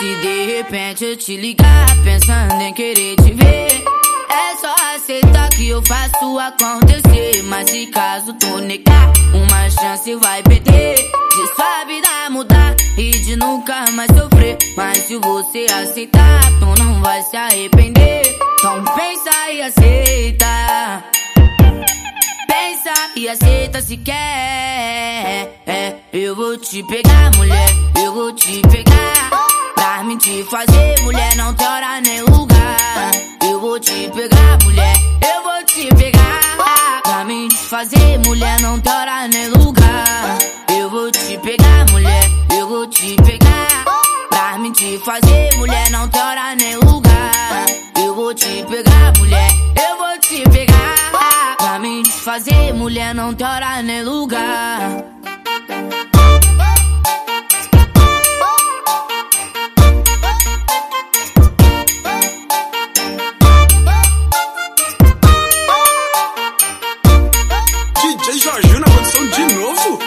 de repente eu te ligar, pensando em querer te ver. É só aceitar que eu faço acontecer. Mas se caso tu negar, uma chance vai perder. De sua vida mudar e de nunca mais sofrer. Mas se você aceitar, tu não vai se arrepender. Então pensa e aceita. Pensa e aceita se quer. É, eu vou te pegar, mulher. Eu vou te pegar. Pra me te fazer, mulher, não tem hora nem lugar. Eu vou te pegar, mulher. Eu vou te pegar. Pra me te fazer, mulher, não tem hora nem lugar. Eu vou te pegar, mulher. Eu vou te pegar. Pra me te fazer, mulher, não tem hora nem lugar. Eu vou te pegar, mulher. Eu vou te pegar. Pra me te fazer, mulher, não tem hora nem lugar. Produção de novo?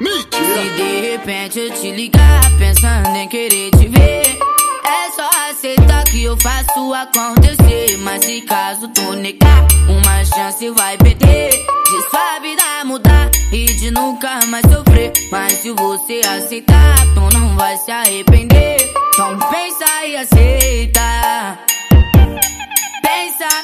Mentira! Se de repente eu te ligar, pensando em querer te ver. É só aceitar que eu faço acontecer. Mas se caso tu negar, uma chance vai perder. De sua vida mudar e de nunca mais sofrer. Mas se você aceitar, tu não vai se arrepender. Então pensa e aceita.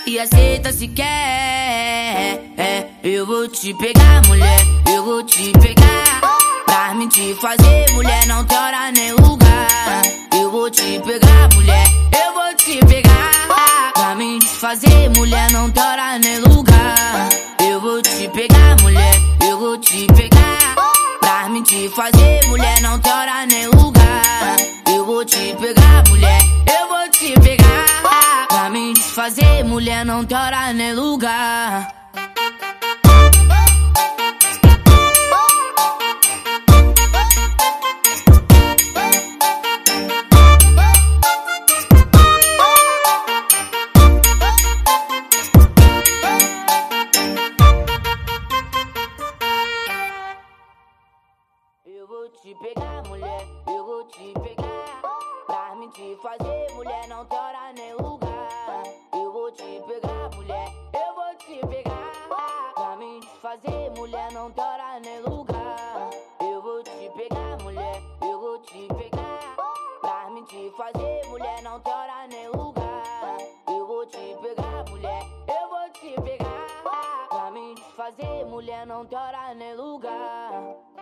E aceita se quer. É, eu vou te pegar, mulher. Eu vou te pegar. Pra me te fazer, mulher, não tem hora nem lugar. Eu vou te pegar, mulher. Eu vou te pegar. Pra me te fazer, mulher, não tem hora nem lugar. Eu vou te pegar, mulher. Eu vou te pegar. Pra me te fazer, fazer, mulher, não tem hora nem lugar. Eu vou te pegar, mulher, eu vou te pegar. Pra me te fazer, mulher, não tem hora nem lugar. Te pegar, mulher, eu vou te pegar. Pra me te fazer, mulher, não tem hora nem lugar. Eu vou te pegar, mulher, eu vou te pegar. Pra me te fazer, mulher, não tem hora nem lugar. Eu vou te pegar, mulher, eu vou te pegar. Pra me te fazer, mulher, não tem hora nem lugar.